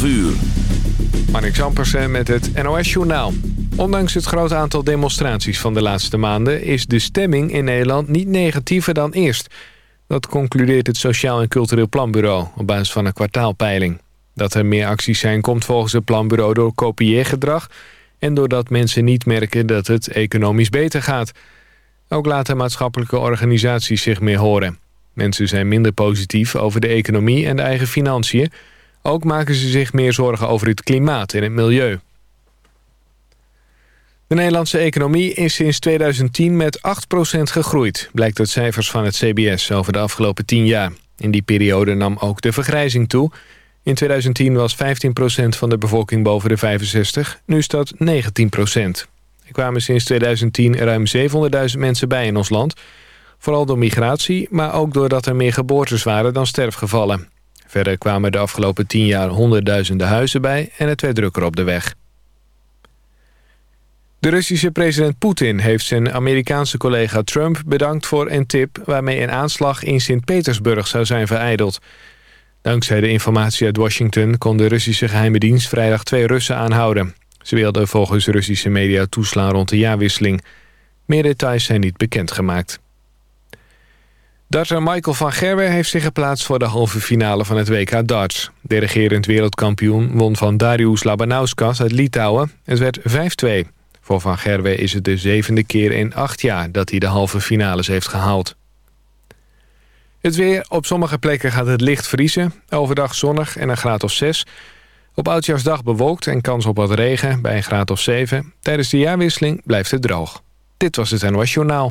12 uur. Marnik Ampersen met het NOS-journaal. Ondanks het grote aantal demonstraties van de laatste maanden... is de stemming in Nederland niet negatiever dan eerst. Dat concludeert het Sociaal en Cultureel Planbureau... op basis van een kwartaalpeiling. Dat er meer acties zijn komt volgens het planbureau door kopieergedrag... en doordat mensen niet merken dat het economisch beter gaat. Ook laten maatschappelijke organisaties zich meer horen. Mensen zijn minder positief over de economie en de eigen financiën... Ook maken ze zich meer zorgen over het klimaat en het milieu. De Nederlandse economie is sinds 2010 met 8% gegroeid... blijkt uit cijfers van het CBS over de afgelopen 10 jaar. In die periode nam ook de vergrijzing toe. In 2010 was 15% van de bevolking boven de 65, nu is dat 19%. Er kwamen sinds 2010 ruim 700.000 mensen bij in ons land... Vooral door migratie, maar ook doordat er meer geboortes waren dan sterfgevallen. Verder kwamen de afgelopen tien jaar honderdduizenden huizen bij en het werd drukker op de weg. De Russische president Poetin heeft zijn Amerikaanse collega Trump bedankt voor een tip... waarmee een aanslag in Sint-Petersburg zou zijn vereideld. Dankzij de informatie uit Washington kon de Russische geheime dienst vrijdag twee Russen aanhouden. Ze wilden volgens Russische media toeslaan rond de jaarwisseling. Meer details zijn niet bekendgemaakt. Darter Michael van Gerwen heeft zich geplaatst voor de halve finale van het WK darts. De regerend wereldkampioen won van Darius Labanauskas uit Litouwen. Het werd 5-2. Voor Van Gerwen is het de zevende keer in acht jaar dat hij de halve finales heeft gehaald. Het weer. Op sommige plekken gaat het licht vriezen. Overdag zonnig en een graad of 6. Op Oudjaarsdag bewolkt en kans op wat regen bij een graad of 7. Tijdens de jaarwisseling blijft het droog. Dit was het NOS Journaal.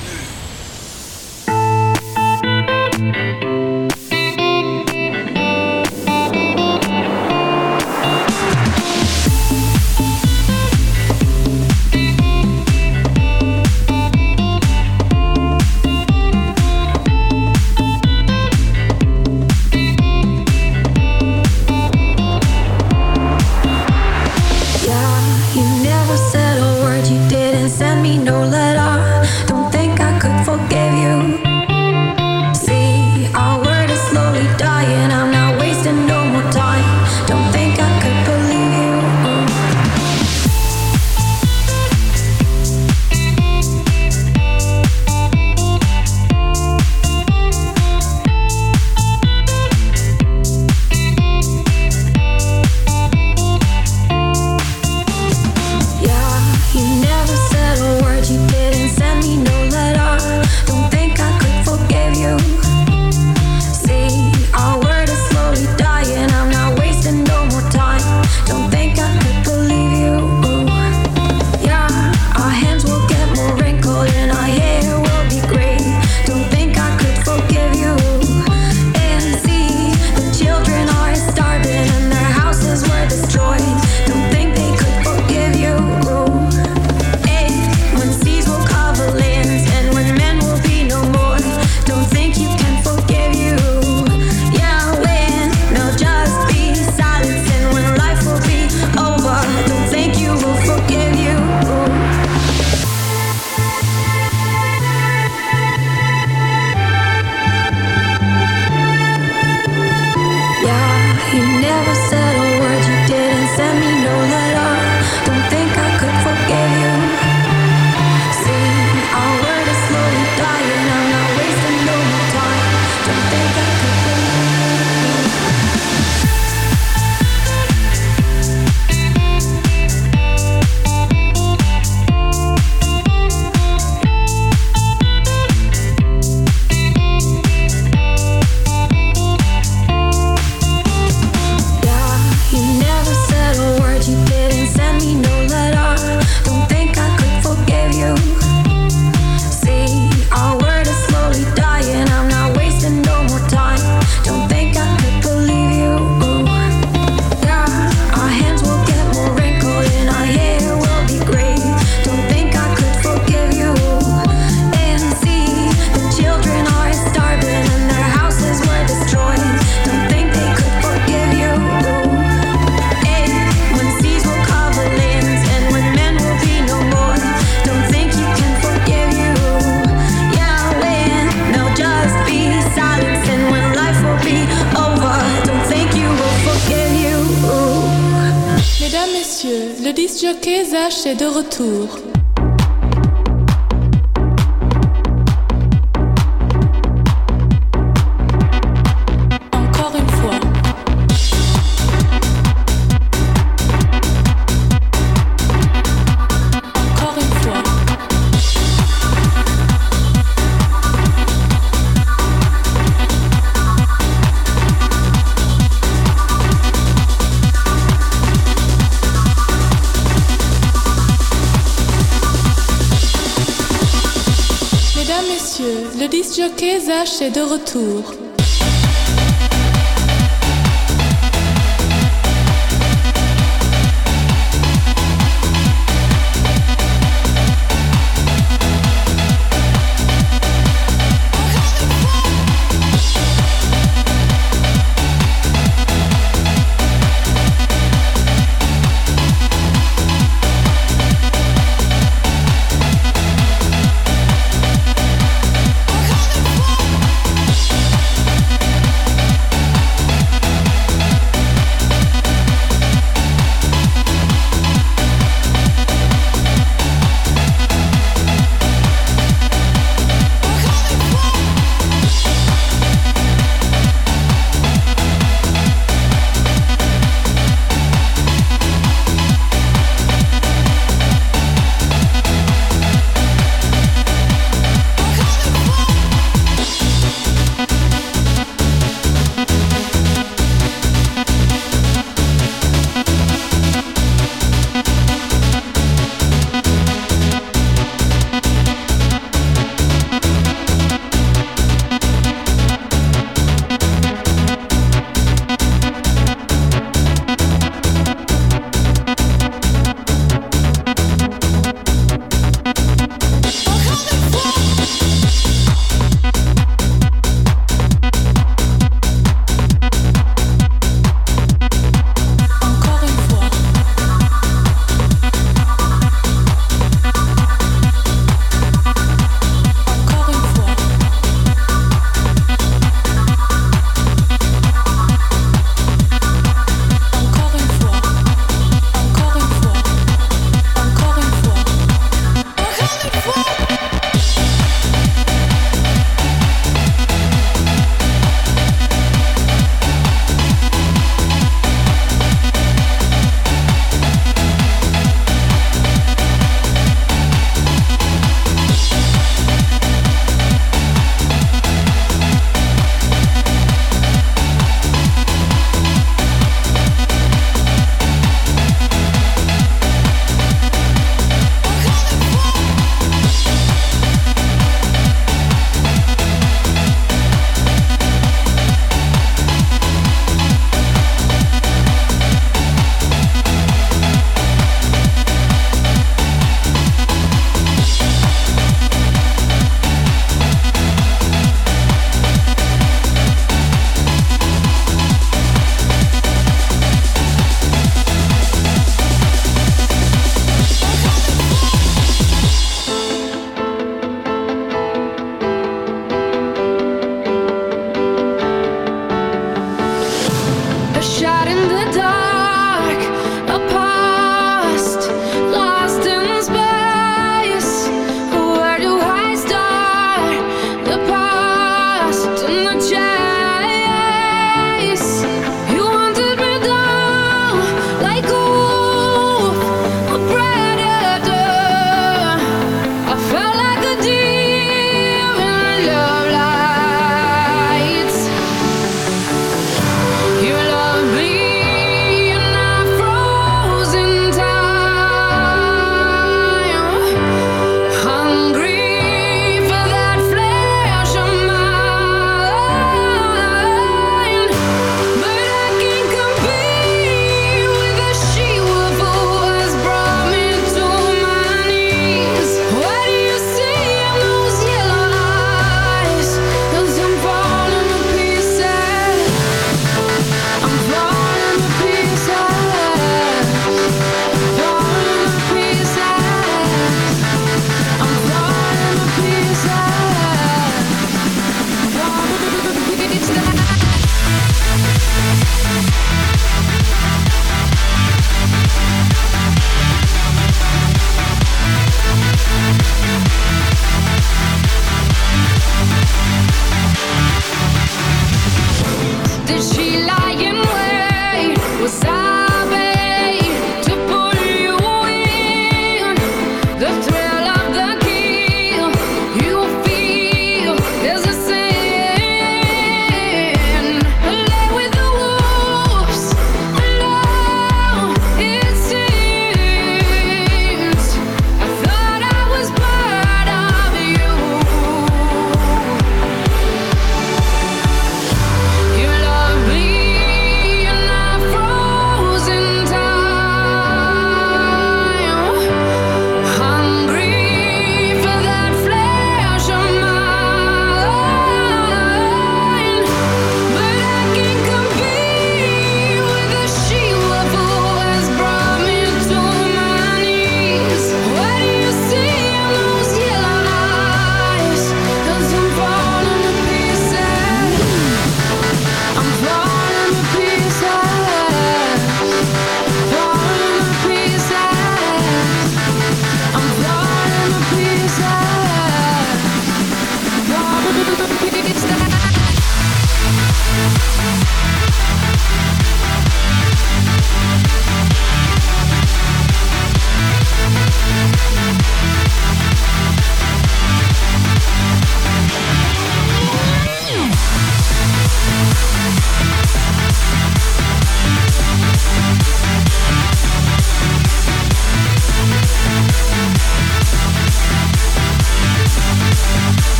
Disjockey Zach est de retour.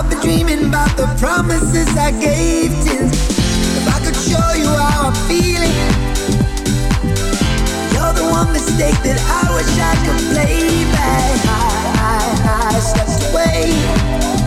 I've been dreaming about the promises I gave to If I could show you how I'm feeling. You're the one mistake that I wish I could play back I, I, I stepped away.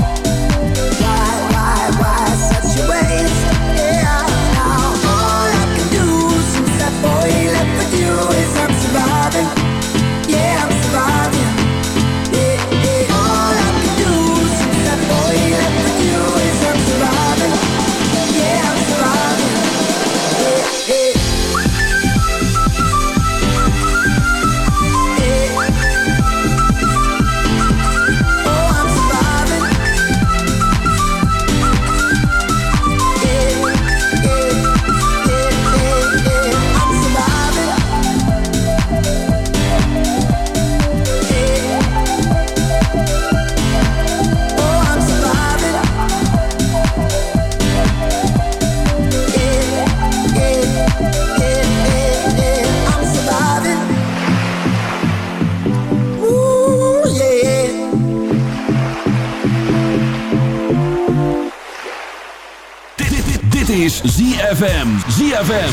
ZFM. ZFM.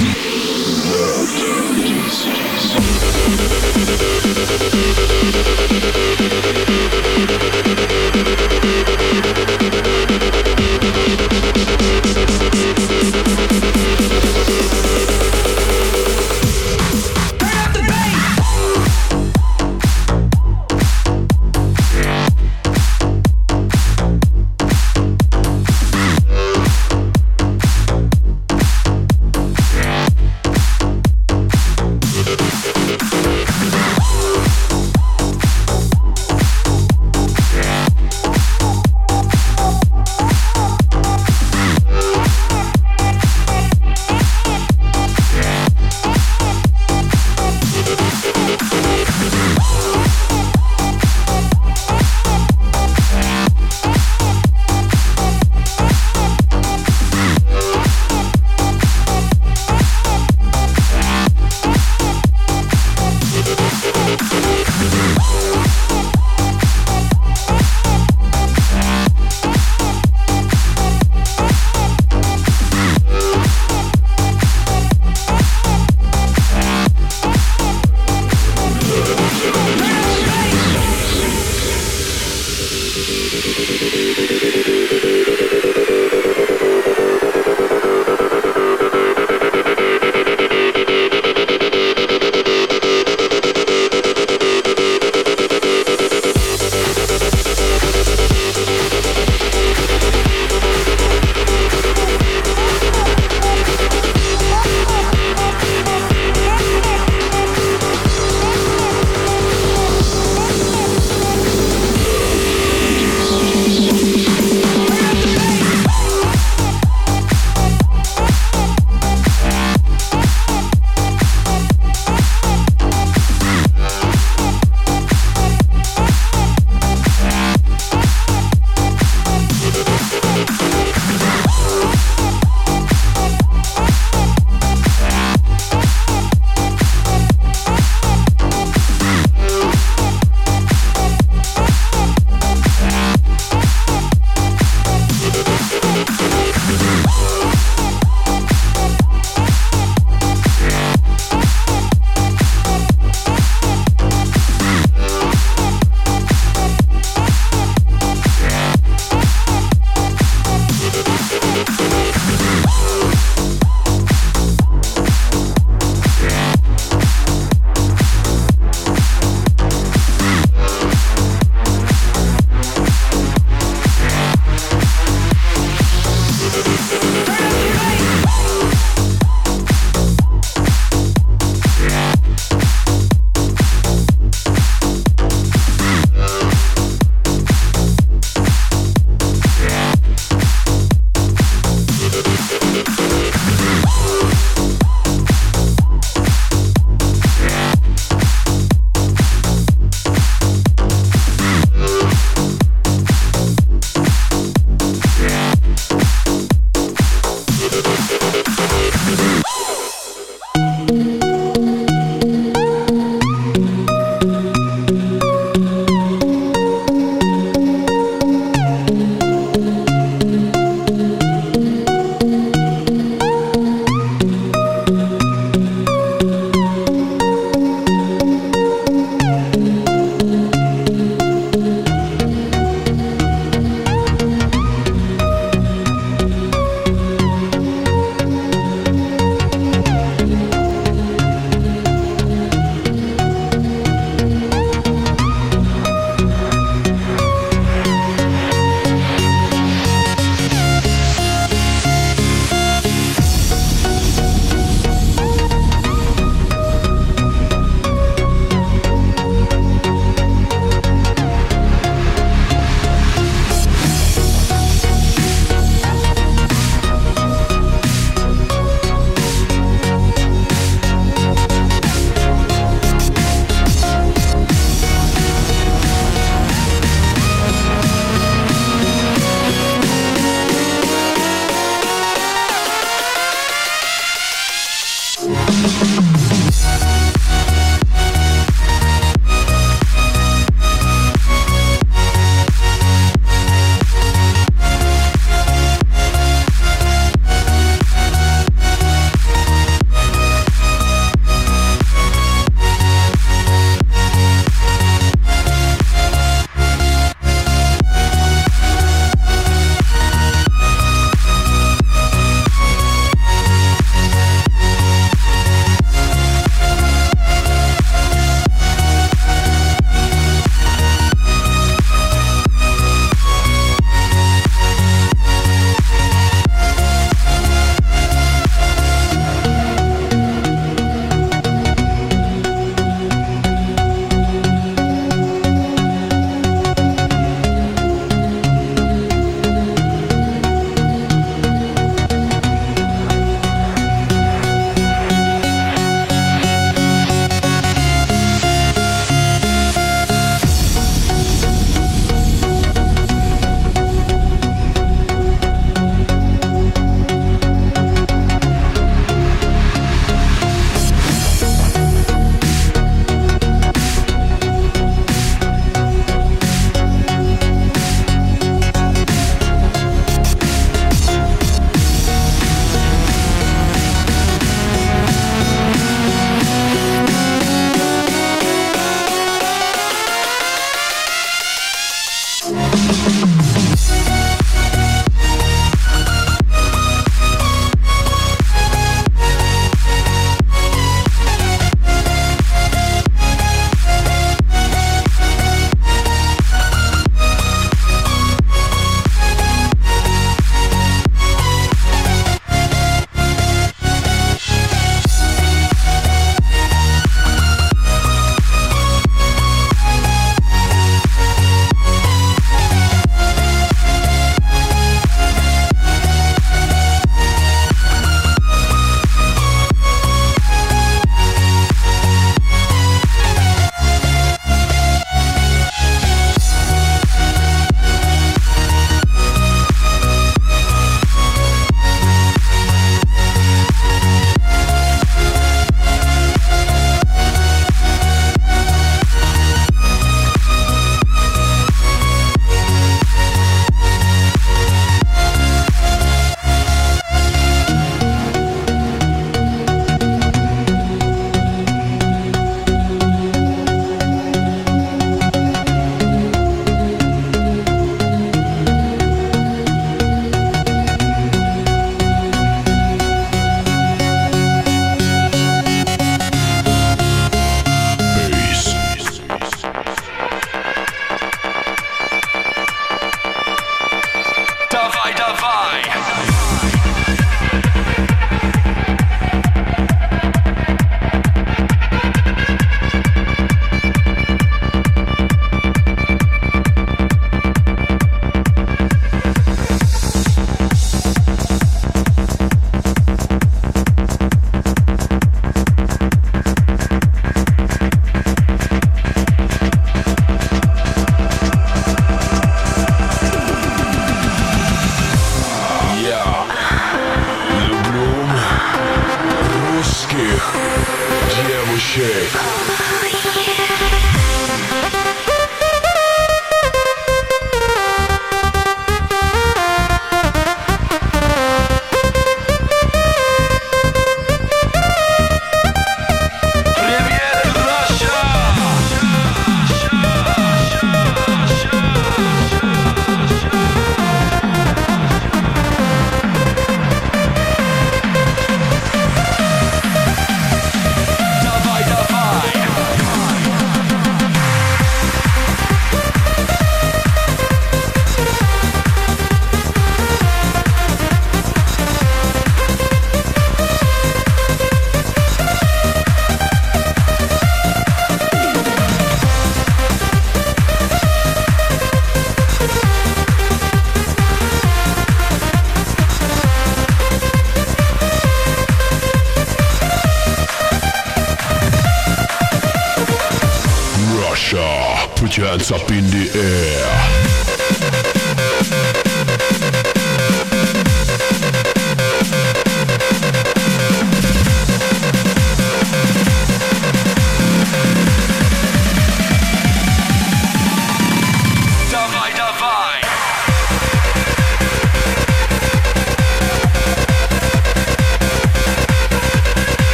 ZFM.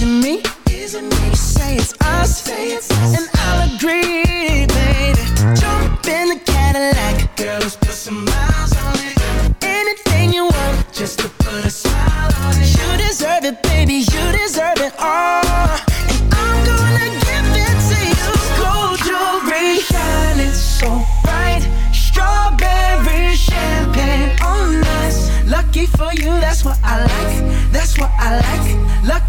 Is me? Is it me? You say it's us, say it's us. and I'll agree, baby. Jump in the Cadillac, girl, let's put some miles on it. Anything you want, just to put a smile on it. You deserve it, baby. You deserve it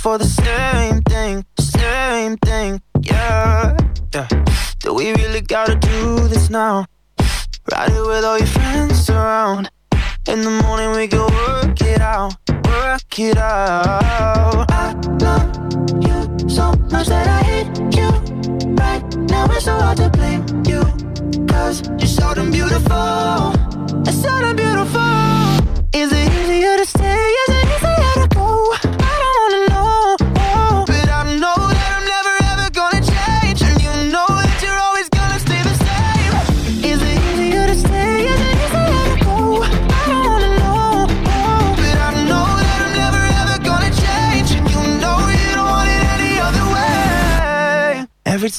For the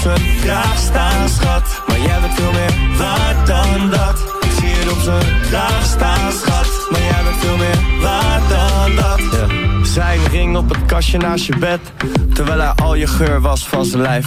Zijn kraag staan, schat. Maar jij bent veel meer waard dan dat. Ik zie het op zijn kraag staan, schat. Maar jij bent veel meer waard dan dat. Zijn ring op het kastje naast je bed. Terwijl hij al je geur was van zijn lijf.